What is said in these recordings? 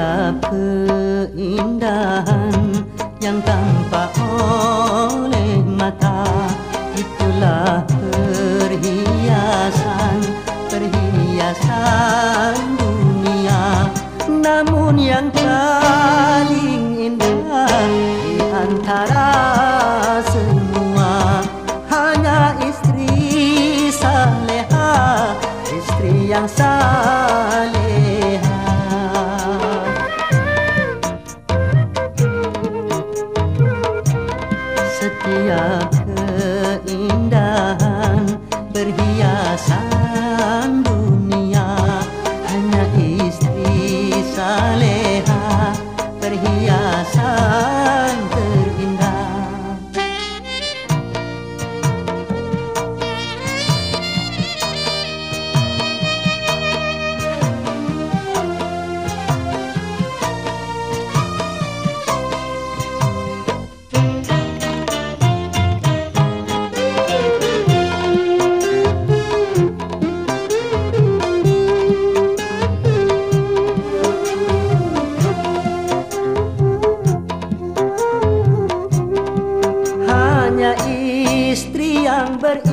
setiap keindahan yang tampak oleh mata itulah perhiasan perhiasan dunia. Namun yang paling indah di antara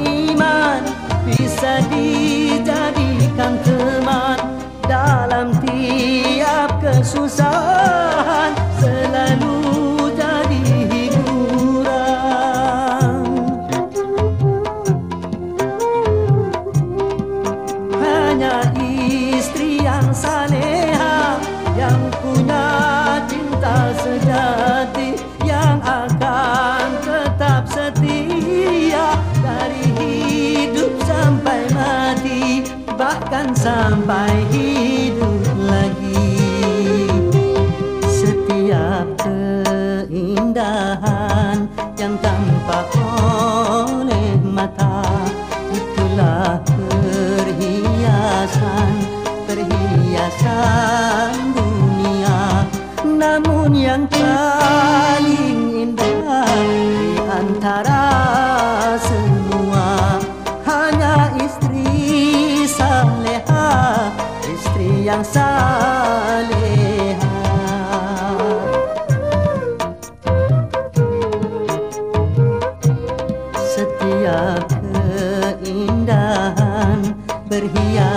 beriman bisa dijadikan teman dalam tiap kesusahan selalu jadi hiburan. Hanya istri yang saleha yang punya cinta sejati bahkan sampai hidup lagi. Setiap keindahan yang tampak oleh mata itulah perhiasan perhiasan dunia. Namun yang paling indah di antara yang saleha setiap keindahan perhiasan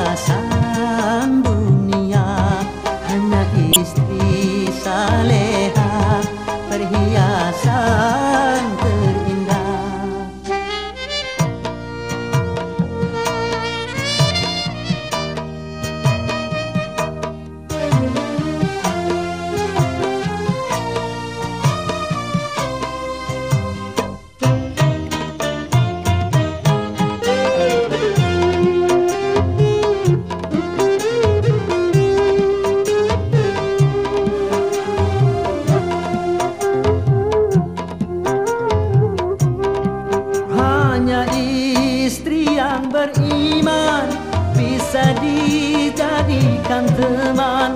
Hanya istri yang beriman bisa dijadikan teman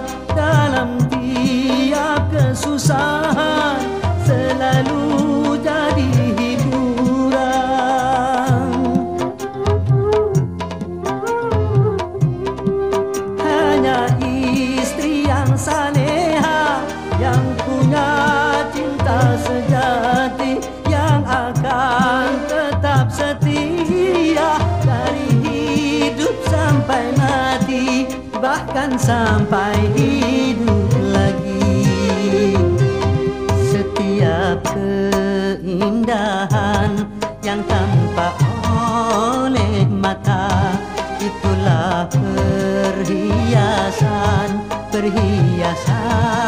sampai hidup lagi. Setiap keindahan yang tampak oleh mata itulah perhiasan perhiasan